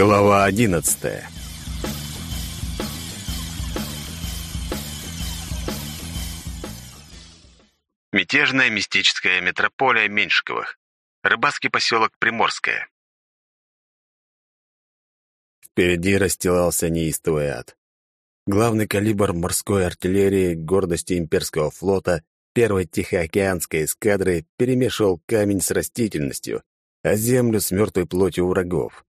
Глава одиннадцатая Мятежная мистическая метрополия Меньшиковых. Рыбацкий поселок Приморское. Впереди расстилался неистовый ад. Главный калибр морской артиллерии, гордости имперского флота, первой Тихоокеанской эскадры перемешивал камень с растительностью, а землю с мертвой плотью врагов.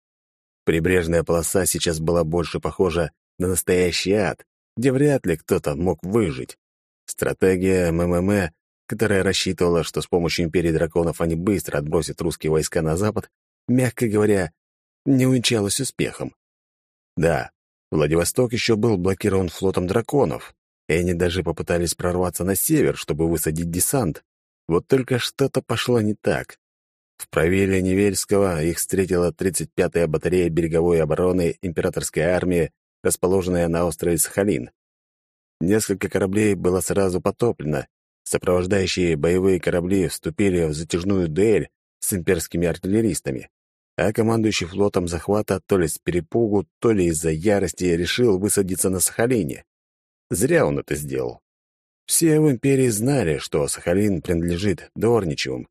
Прибрежная полоса сейчас была больше похожа на настоящий ад, где вряд ли кто-то мог выжить. Стратегия МММ, которая рассчитывала, что с помощью Империи Драконов они быстро отбросят русские войска на запад, мягко говоря, не увенчалась успехом. Да, Владивосток еще был блокирован флотом драконов, и они даже попытались прорваться на север, чтобы высадить десант. Вот только что-то пошло не так. В правиле Невельского их встретила 35-я батарея береговой обороны императорской армии, расположенная на острове Сахалин. Несколько кораблей было сразу потоплено. Сопровождающие боевые корабли вступили в затяжную дуэль с имперскими артиллеристами, а командующий флотом захвата то ли с перепугу, то ли из-за ярости решил высадиться на Сахалине. Зря он это сделал. Все в империи знали, что Сахалин принадлежит Дорничевым,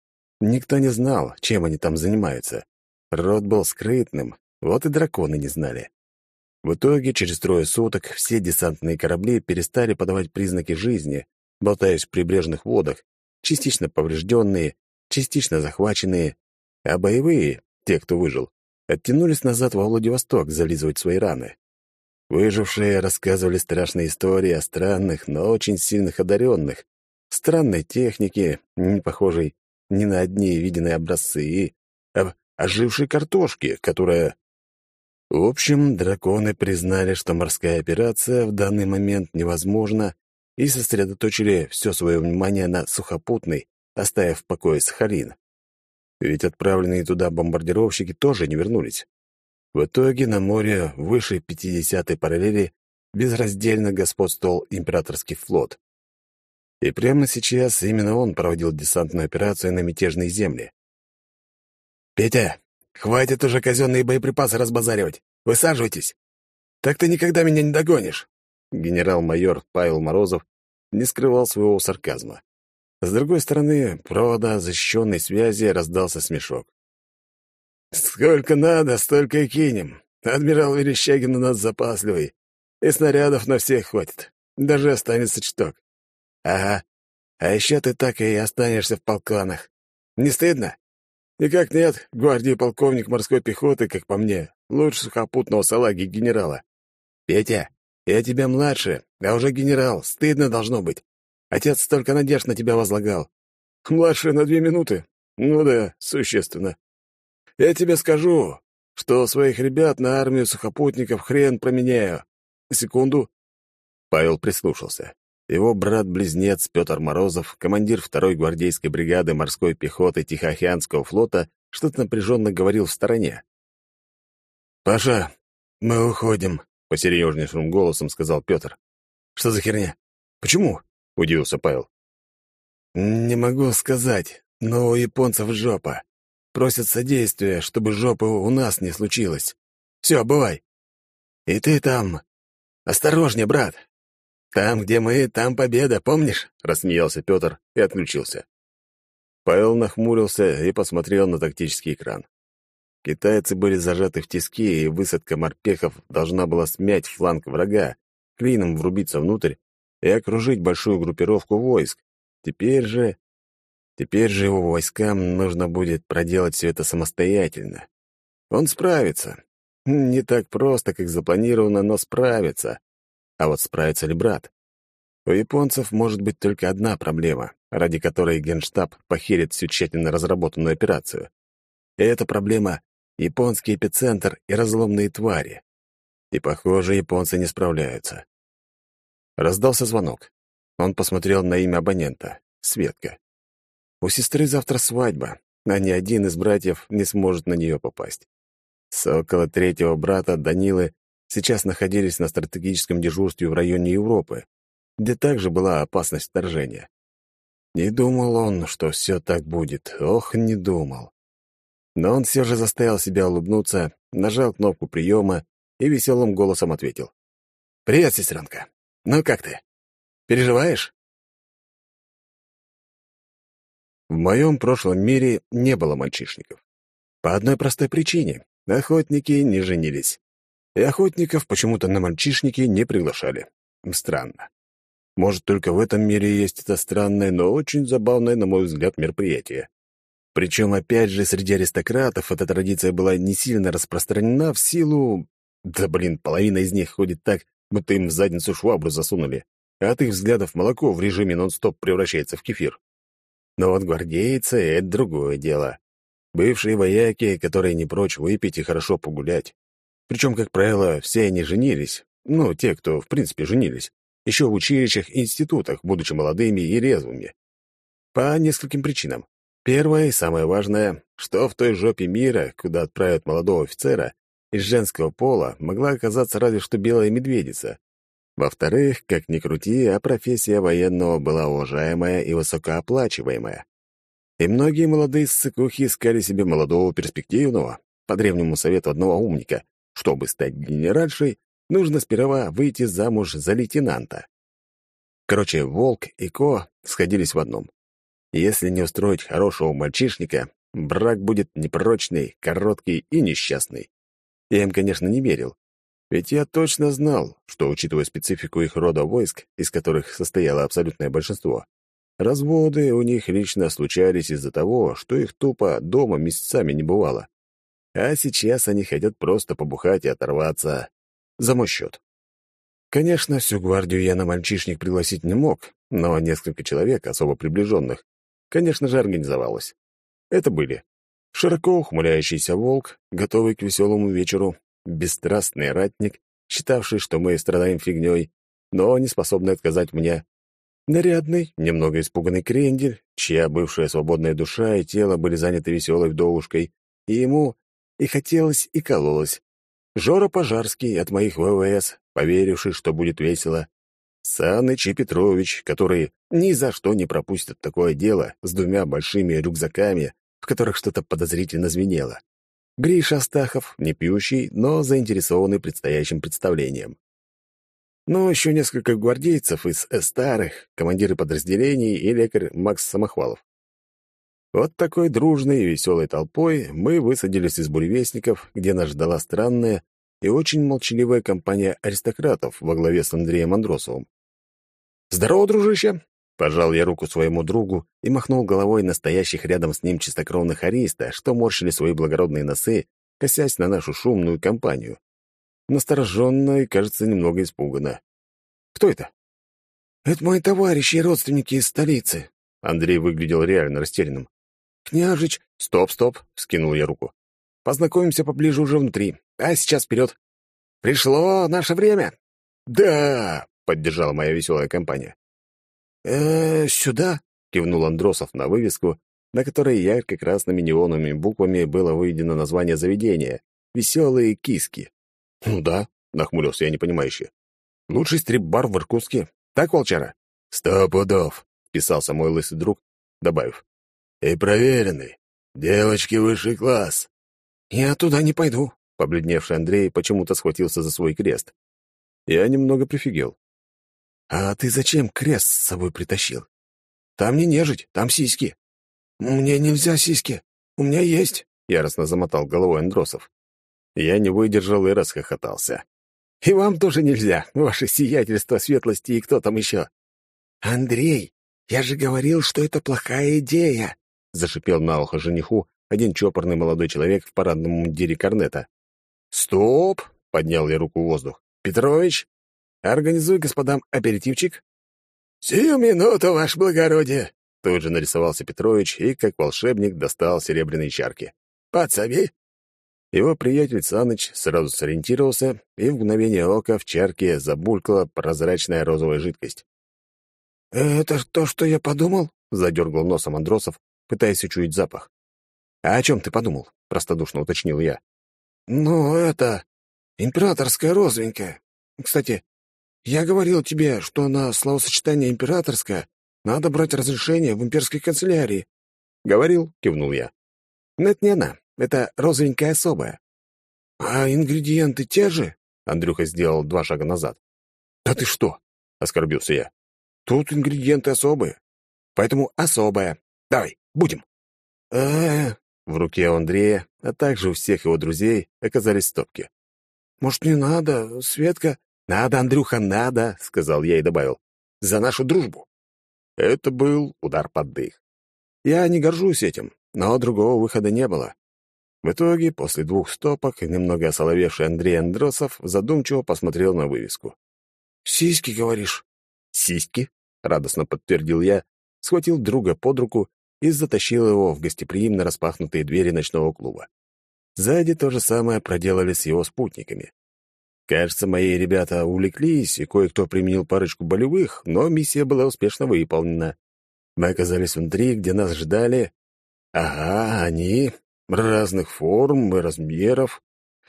Никто не знал, чем они там занимаются. Род был скрытным, вот и драконы не знали. В итоге, через трое суток, все десантные корабли перестали подавать признаки жизни, болтаясь в прибрежных водах, частично поврежденные, частично захваченные, а боевые, те, кто выжил, оттянулись назад во Владивосток зализывать свои раны. Выжившие рассказывали страшные истории о странных, но очень сильных одаренных, странной технике, не похожей ни на одни виденные образцы, об ожившей картошке, которая... В общем, драконы признали, что морская операция в данный момент невозможна, и сосредоточили все свое внимание на сухопутной, оставив в покое Сахалин. Ведь отправленные туда бомбардировщики тоже не вернулись. В итоге на море выше 50-й параллели безраздельно господствовал императорский флот. И прямо сейчас именно он проводил десантную операцию на мятежной земле. «Петя, хватит уже казенные боеприпасы разбазаривать. Высаживайтесь. Так ты никогда меня не догонишь». Генерал-майор Павел Морозов не скрывал своего сарказма. С другой стороны провода защищенной связи раздался смешок. «Сколько надо, столько и кинем. Адмирал Верещагин у нас запасливый, и снарядов на всех хватит. Даже останется чуток. Ага. А еще ты так и останешься в полканах. Не стыдно? Никак нет, гвардии полковник морской пехоты, как по мне, лучше сухопутного салаги генерала. Петя, я тебя младше, а уже генерал, стыдно должно быть. Отец столько надежд на тебя возлагал. Младше на две минуты? Ну да, существенно. Я тебе скажу, что своих ребят на армию сухопутников хрен променяю. Секунду. Павел прислушался. Его брат-близнец Петр Морозов, командир второй гвардейской бригады морской пехоты Тихоокеанского флота, что-то напряженно говорил в стороне. «Паша, мы уходим», — посерьезнейшим голосом сказал Петр. «Что за херня? Почему?» — удивился Павел. «Не могу сказать, но у японцев жопа. Просят содействия, чтобы жопы у нас не случилось. Все, бывай. И ты там. Осторожнее, брат, «Там, где мы, там победа, помнишь?» — рассмеялся Петр и отключился. Павел нахмурился и посмотрел на тактический экран. Китайцы были зажаты в тиски, и высадка морпехов должна была смять фланг врага, клином врубиться внутрь и окружить большую группировку войск. Теперь же... Теперь же его войскам нужно будет проделать все это самостоятельно. Он справится. Не так просто, как запланировано, но справится. А вот справится ли брат? У японцев может быть только одна проблема, ради которой Генштаб похерит всю тщательно разработанную операцию. И эта проблема — японский эпицентр и разломные твари. И, похоже, японцы не справляются. Раздался звонок. Он посмотрел на имя абонента — Светка. У сестры завтра свадьба, а ни один из братьев не сможет на нее попасть. С третьего брата Данилы сейчас находились на стратегическом дежурстве в районе Европы, где также была опасность вторжения. Не думал он, что все так будет. Ох, не думал. Но он все же заставил себя улыбнуться нажал кнопку приема и веселым голосом ответил. «Привет, сестренка. Ну как ты? Переживаешь?» В моем прошлом мире не было мальчишников. По одной простой причине — охотники не женились. И охотников почему-то на мальчишники не приглашали. Странно. Может, только в этом мире есть это странное, но очень забавное, на мой взгляд, мероприятие. Причем, опять же, среди аристократов эта традиция была не сильно распространена в силу... Да, блин, половина из них ходит так, будто им в задницу швабру засунули, а от их взглядов молоко в режиме нон-стоп превращается в кефир. Но вот гвардейцы — это другое дело. Бывшие вояки, которые не прочь выпить и хорошо погулять. Причем, как правило, все они женились. Ну, те, кто, в принципе, женились. Еще в училищах и институтах, будучи молодыми и резвыми. По нескольким причинам. Первое и самое важное, что в той жопе мира, куда отправят молодого офицера, из женского пола могла оказаться разве что белая медведица. Во-вторых, как ни крути, а профессия военного была уважаемая и высокооплачиваемая. И многие молодые ссыкухи искали себе молодого перспективного, по древнему совету одного умника. Чтобы стать генеральшей, нужно сперва выйти замуж за лейтенанта. Короче, Волк и Ко сходились в одном. Если не устроить хорошего мальчишника, брак будет непрочный, короткий и несчастный. Я им, конечно, не верил, ведь я точно знал, что, учитывая специфику их рода войск, из которых состояло абсолютное большинство, разводы у них лично случались из-за того, что их тупо дома месяцами не бывало. А сейчас они хотят просто побухать и оторваться. За мой счет. Конечно, всю гвардию я на мальчишник пригласить не мог, но несколько человек, особо приближенных, конечно же, организовалось. Это были широко ухмыляющийся волк, готовый к веселому вечеру, бесстрастный ратник, считавший, что мы страдаем фигней, но не способный отказать мне. Нарядный, немного испуганный крендель, чья бывшая свободная душа и тело были заняты веселой вдовушкой, и ему и хотелось, и кололось. Жора Пожарский от моих ВВС, поверивший, что будет весело. Саныч и Петрович, которые ни за что не пропустят такое дело с двумя большими рюкзаками, в которых что-то подозрительно звенело. Гриша Астахов, не пьющий, но заинтересованный предстоящим представлением. Ну, еще несколько гвардейцев из старых, командиры подразделений и лекарь Макс Самохвалов. Вот такой дружной и веселой толпой мы высадились из буревестников, где нас ждала странная и очень молчаливая компания аристократов во главе с Андреем Андросовым. «Здорово, дружище!» Пожал я руку своему другу и махнул головой настоящих рядом с ним чистокровных ариста, что морщили свои благородные носы, косясь на нашу шумную компанию. Настороженно и, кажется, немного испуганно. «Кто это?» «Это мои товарищи и родственники из столицы». Андрей выглядел реально растерянным. «Княжич...» «Стоп, стоп!» — скинул я руку. «Познакомимся поближе уже внутри. А сейчас вперед!» «Пришло наше время!» «Да!» — поддержала моя веселая компания э, сюда?» — кивнул Андросов на вывеску, на которой ярко-красными неоновыми буквами было выведено название заведения «Веселые киски». «Ну да», — нахмурился я непонимающе. «Лучший стрип-бар в Иркутске. Так, волчара?» «Сто пудов», — писался мой лысый друг, добавив. «И проверенный. Девочки высший класс». «Я туда не пойду», — побледневший Андрей почему-то схватился за свой крест. Я немного прифигел. «А ты зачем крест с собой притащил? Там не нежить, там сиськи». «Мне нельзя сиськи. У меня есть», — яростно замотал головой Андросов. Я не выдержал и расхохотался. «И вам тоже нельзя, ваше сиятельство светлости и кто там еще?» «Андрей, я же говорил, что это плохая идея», — зашипел на ухо жениху один чопорный молодой человек в парадном мундире корнета. «Стоп!» — поднял я руку в воздух. «Петрович, Организуй господам аперитивчик». «Сию минуту, ваше благородие!» Тут же нарисовался Петрович и, как волшебник, достал серебряные чарки. «Подсоби!» Его приятель Саныч сразу сориентировался, и в мгновение ока в чарке забулькала прозрачная розовая жидкость. «Это то, что я подумал?» — задергал носом Андросов, пытаясь учуять запах. «А о чем ты подумал?» — простодушно уточнил я. «Ну, это... императорская розовенькая. Кстати, я говорил тебе, что на словосочетание «императорское» надо брать разрешение в имперской канцелярии. Говорил, кивнул я. Но это не она, это розовенькая особая. «А ингредиенты те же?» — Андрюха сделал два шага назад. «Да ты что?» — оскорбился я. «Тут ингредиенты особые, поэтому особая. Давай, будем». «Э-э-э!» В руке у Андрея, а также у всех его друзей, оказались стопки. «Может, не надо, Светка?» «Надо, Андрюха, надо!» — сказал я и добавил. «За нашу дружбу!» Это был удар под дых. Я не горжусь этим, но другого выхода не было. В итоге, после двух стопок, немного осоловевший Андрей Андросов задумчиво посмотрел на вывеску. «Сиськи, говоришь?» «Сиськи», — радостно подтвердил я, схватил друга под руку и затащил его в гостеприимно распахнутые двери ночного клуба. Сзади то же самое проделали с его спутниками. Кажется, мои ребята увлеклись, и кое-кто применил парочку болевых, но миссия была успешно выполнена. Мы оказались внутри, где нас ждали. Ага, они разных форм и размеров.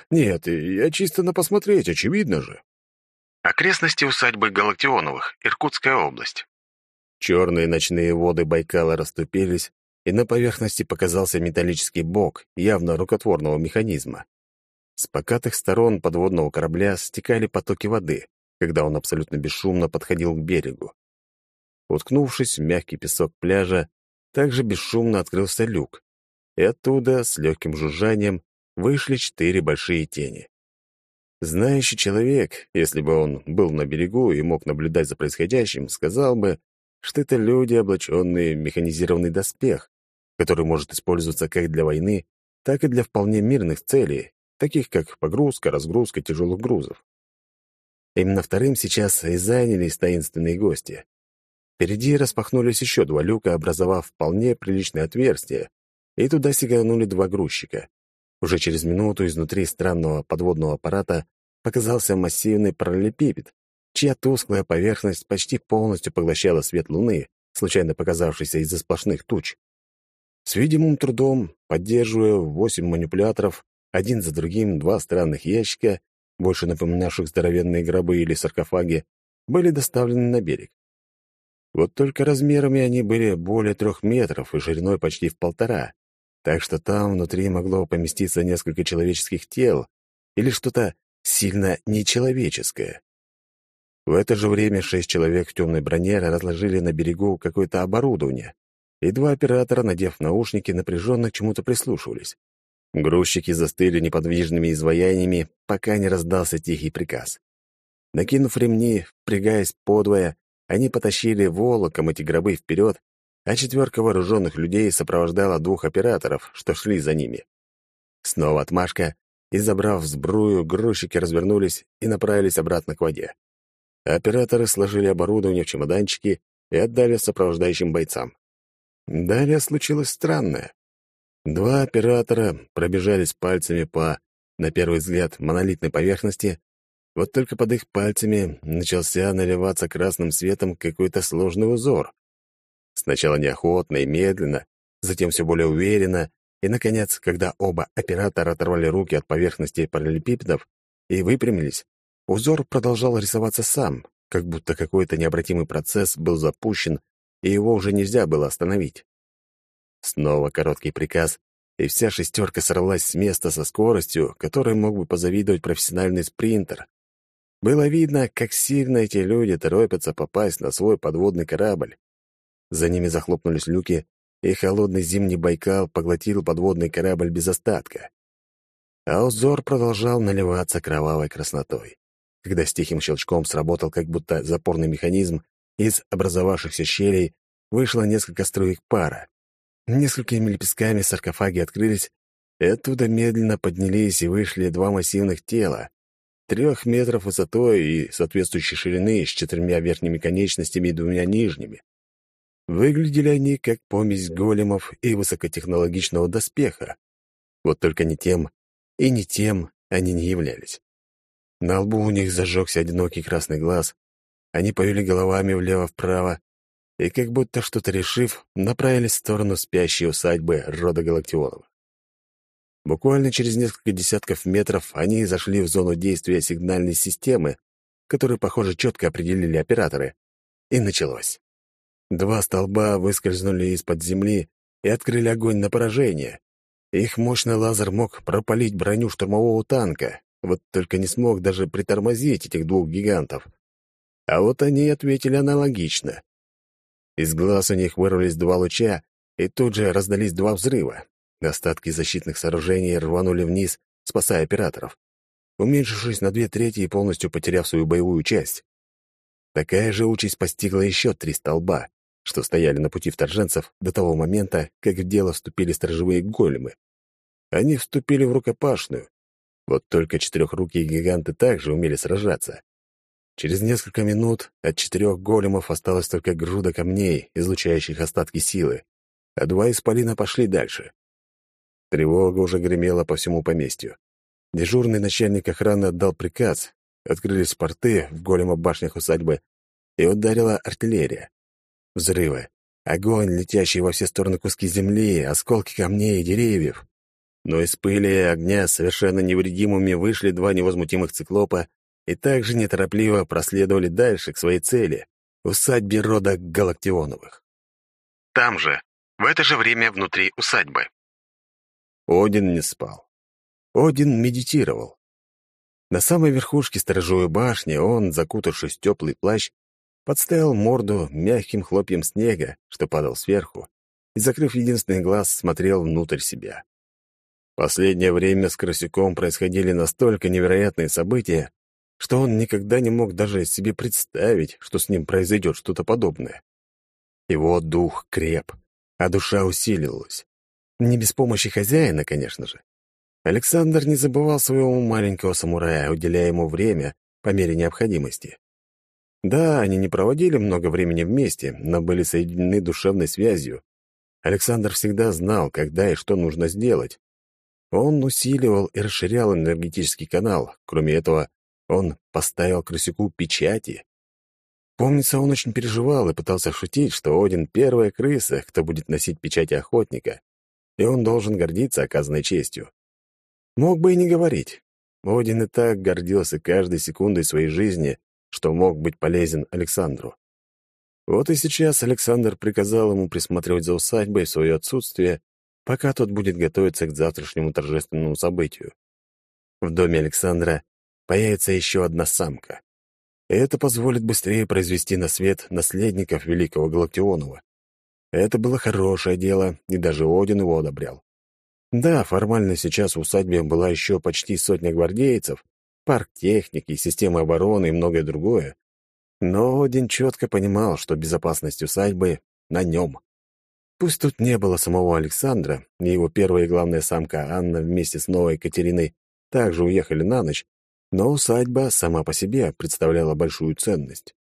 Нет, я чисто на посмотреть, очевидно же. Окрестности усадьбы Галактионовых, Иркутская область. Черные ночные воды Байкала расступились, и на поверхности показался металлический бок явно рукотворного механизма. С покатых сторон подводного корабля стекали потоки воды, когда он абсолютно бесшумно подходил к берегу. Уткнувшись в мягкий песок пляжа, также бесшумно открылся люк, и оттуда с легким жужжанием вышли четыре большие тени. Знающий человек, если бы он был на берегу и мог наблюдать за происходящим, сказал бы, что это люди, облаченные в механизированный доспех, который может использоваться как для войны, так и для вполне мирных целей, таких как погрузка, разгрузка тяжелых грузов. Именно вторым сейчас и занялись таинственные гости. Впереди распахнулись еще два люка, образовав вполне приличное отверстие, и туда сиганули два грузчика. Уже через минуту изнутри странного подводного аппарата показался массивный параллелепипед, чья тусклая поверхность почти полностью поглощала свет луны, случайно показавшийся из-за сплошных туч. С видимым трудом, поддерживая восемь манипуляторов, один за другим два странных ящика, больше напоминавших здоровенные гробы или саркофаги, были доставлены на берег. Вот только размерами они были более трех метров и шириной почти в полтора так что там внутри могло поместиться несколько человеческих тел или что-то сильно нечеловеческое. В это же время шесть человек в темной броне разложили на берегу какое-то оборудование, и два оператора, надев наушники, напряженно к чему-то прислушивались. Грузчики застыли неподвижными изваяниями, пока не раздался тихий приказ. Накинув ремни, впрягаясь подвое, они потащили волоком эти гробы вперед а четверка вооруженных людей сопровождала двух операторов, что шли за ними. Снова отмашка, и, забрав сбрую, грузчики развернулись и направились обратно к воде. Операторы сложили оборудование в чемоданчики и отдали сопровождающим бойцам. Далее случилось странное. Два оператора пробежались пальцами по, на первый взгляд, монолитной поверхности, вот только под их пальцами начался наливаться красным светом какой-то сложный узор. Сначала неохотно и медленно, затем все более уверенно, и, наконец, когда оба оператора оторвали руки от поверхности параллелепипедов и выпрямились, узор продолжал рисоваться сам, как будто какой-то необратимый процесс был запущен, и его уже нельзя было остановить. Снова короткий приказ, и вся шестерка сорвалась с места со скоростью, которой мог бы позавидовать профессиональный спринтер. Было видно, как сильно эти люди торопятся попасть на свой подводный корабль. За ними захлопнулись люки, и холодный зимний Байкал поглотил подводный корабль без остатка. А узор продолжал наливаться кровавой краснотой, когда с тихим щелчком сработал как будто запорный механизм, из образовавшихся щелей вышло несколько струек пара. Несколькими лепестками саркофаги открылись, и оттуда медленно поднялись и вышли два массивных тела, трех метров высотой и соответствующей ширины с четырьмя верхними конечностями и двумя нижними. Выглядели они как помесь големов и высокотехнологичного доспеха. Вот только не тем и не тем они не являлись. На лбу у них зажегся одинокий красный глаз, они повели головами влево-вправо и, как будто что-то решив, направились в сторону спящей усадьбы рода Галактионов. Буквально через несколько десятков метров они зашли в зону действия сигнальной системы, которую, похоже, четко определили операторы, и началось. Два столба выскользнули из-под земли и открыли огонь на поражение. Их мощный лазер мог пропалить броню штурмового танка, вот только не смог даже притормозить этих двух гигантов. А вот они ответили аналогично. Из глаз у них вырвались два луча, и тут же раздались два взрыва. Остатки защитных сооружений рванули вниз, спасая операторов, уменьшившись на две трети и полностью потеряв свою боевую часть. Такая же участь постигла еще три столба, что стояли на пути вторженцев до того момента, как в дело вступили сторожевые големы. Они вступили в рукопашную. Вот только четырехрукие гиганты также умели сражаться. Через несколько минут от четырех големов осталась только груда камней, излучающих остатки силы, а два исполина пошли дальше. Тревога уже гремела по всему поместью. Дежурный начальник охраны отдал приказ, открылись порты в голема башнях усадьбы, и ударила артиллерия. Взрывы, огонь, летящий во все стороны куски земли, осколки камней и деревьев. Но из пыли и огня совершенно невредимыми вышли два невозмутимых циклопа и также неторопливо проследовали дальше к своей цели — усадьбе рода Галактионовых. Там же, в это же время внутри усадьбы. Один не спал. Один медитировал. На самой верхушке сторожевой башни он, закутавшись в теплый плащ, подставил морду мягким хлопьем снега, что падал сверху, и, закрыв единственный глаз, смотрел внутрь себя. Последнее время с Красюком происходили настолько невероятные события, что он никогда не мог даже себе представить, что с ним произойдет что-то подобное. Его дух креп, а душа усиливалась. Не без помощи хозяина, конечно же. Александр не забывал своего маленького самурая, уделяя ему время по мере необходимости. Да, они не проводили много времени вместе, но были соединены душевной связью. Александр всегда знал, когда и что нужно сделать. Он усиливал и расширял энергетический канал. Кроме этого, он поставил крысюку печати. Помнится, он очень переживал и пытался шутить, что Один — первая крыса, кто будет носить печати охотника и он должен гордиться оказанной честью. Мог бы и не говорить. Один и так гордился каждой секундой своей жизни, что мог быть полезен Александру. Вот и сейчас Александр приказал ему присматривать за усадьбой в свое отсутствие, пока тот будет готовиться к завтрашнему торжественному событию. В доме Александра появится еще одна самка. И это позволит быстрее произвести на свет наследников великого Галактионова. Это было хорошее дело, и даже Один его одобрял. Да, формально сейчас в усадьбе была еще почти сотня гвардейцев, парк техники, система обороны и многое другое. Но Один четко понимал, что безопасность усадьбы на нем. Пусть тут не было самого Александра, и его первая и главная самка Анна вместе с новой Екатериной также уехали на ночь, но усадьба сама по себе представляла большую ценность.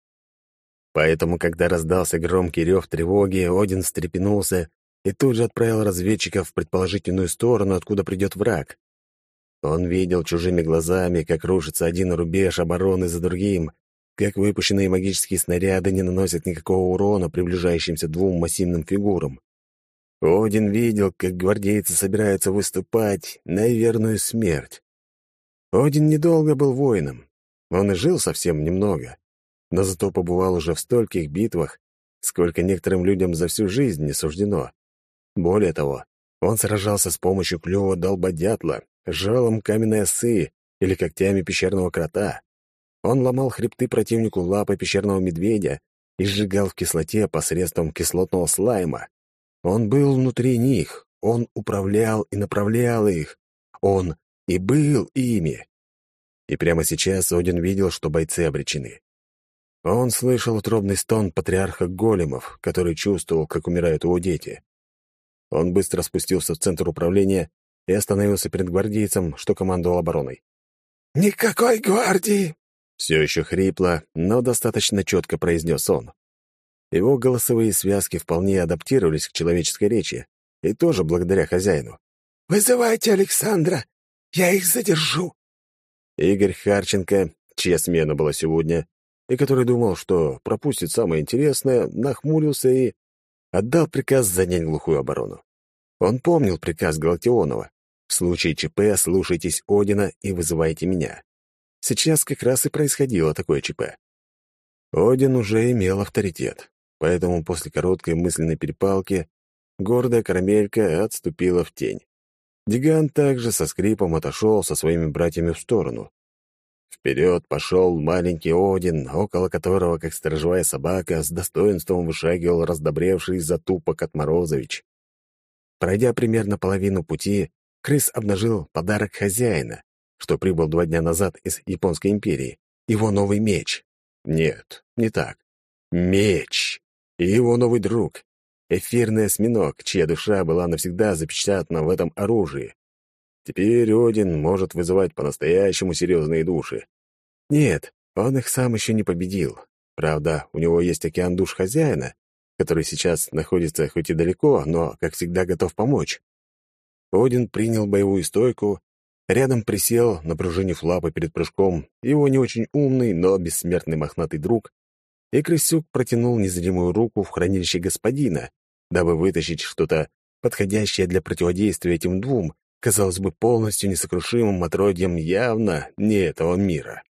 Поэтому, когда раздался громкий рев тревоги, Один встрепенулся и тут же отправил разведчиков в предположительную сторону, откуда придет враг. Он видел чужими глазами, как рушится один рубеж обороны за другим, как выпущенные магические снаряды не наносят никакого урона приближающимся двум массивным фигурам. Один видел, как гвардейцы собираются выступать на верную смерть. Один недолго был воином. Он и жил совсем немного но зато побывал уже в стольких битвах, сколько некоторым людям за всю жизнь не суждено. Более того, он сражался с помощью клюва долбодятла, жалом каменной осы или когтями пещерного крота. Он ломал хребты противнику лапой пещерного медведя и сжигал в кислоте посредством кислотного слайма. Он был внутри них, он управлял и направлял их, он и был ими. И прямо сейчас Один видел, что бойцы обречены. Он слышал утробный стон патриарха големов, который чувствовал, как умирают его дети. Он быстро спустился в центр управления и остановился перед гвардейцем, что командовал обороной. «Никакой гвардии!» Все еще хрипло, но достаточно четко произнес он. Его голосовые связки вполне адаптировались к человеческой речи, и тоже благодаря хозяину. «Вызывайте Александра! Я их задержу!» Игорь Харченко, чья смена была сегодня, и который думал, что пропустит самое интересное, нахмурился и отдал приказ занять глухую оборону. Он помнил приказ Галактионова. В случае ЧП слушайтесь Одина и вызывайте меня. Сейчас как раз и происходило такое ЧП. Один уже имел авторитет, поэтому после короткой мысленной перепалки гордая карамелька отступила в тень. Диган также со скрипом отошел со своими братьями в сторону. Вперед пошел маленький Один, около которого, как сторожевая собака, с достоинством вышагивал раздобревший затупок от Морозович. Пройдя примерно половину пути, крыс обнажил подарок хозяина, что прибыл два дня назад из Японской империи, его новый меч. Нет, не так. Меч. И его новый друг. Эфирный осьминог, чья душа была навсегда запечатана в этом оружии. Теперь Один может вызывать по-настоящему серьезные души. Нет, он их сам еще не победил. Правда, у него есть океан душ хозяина, который сейчас находится хоть и далеко, но, как всегда, готов помочь. Один принял боевую стойку, рядом присел, напружинив лапы перед прыжком, его не очень умный, но бессмертный мохнатый друг, и крысюк протянул незримую руку в хранилище господина, дабы вытащить что-то подходящее для противодействия этим двум, казалось бы, полностью несокрушимым отродьям явно не этого мира.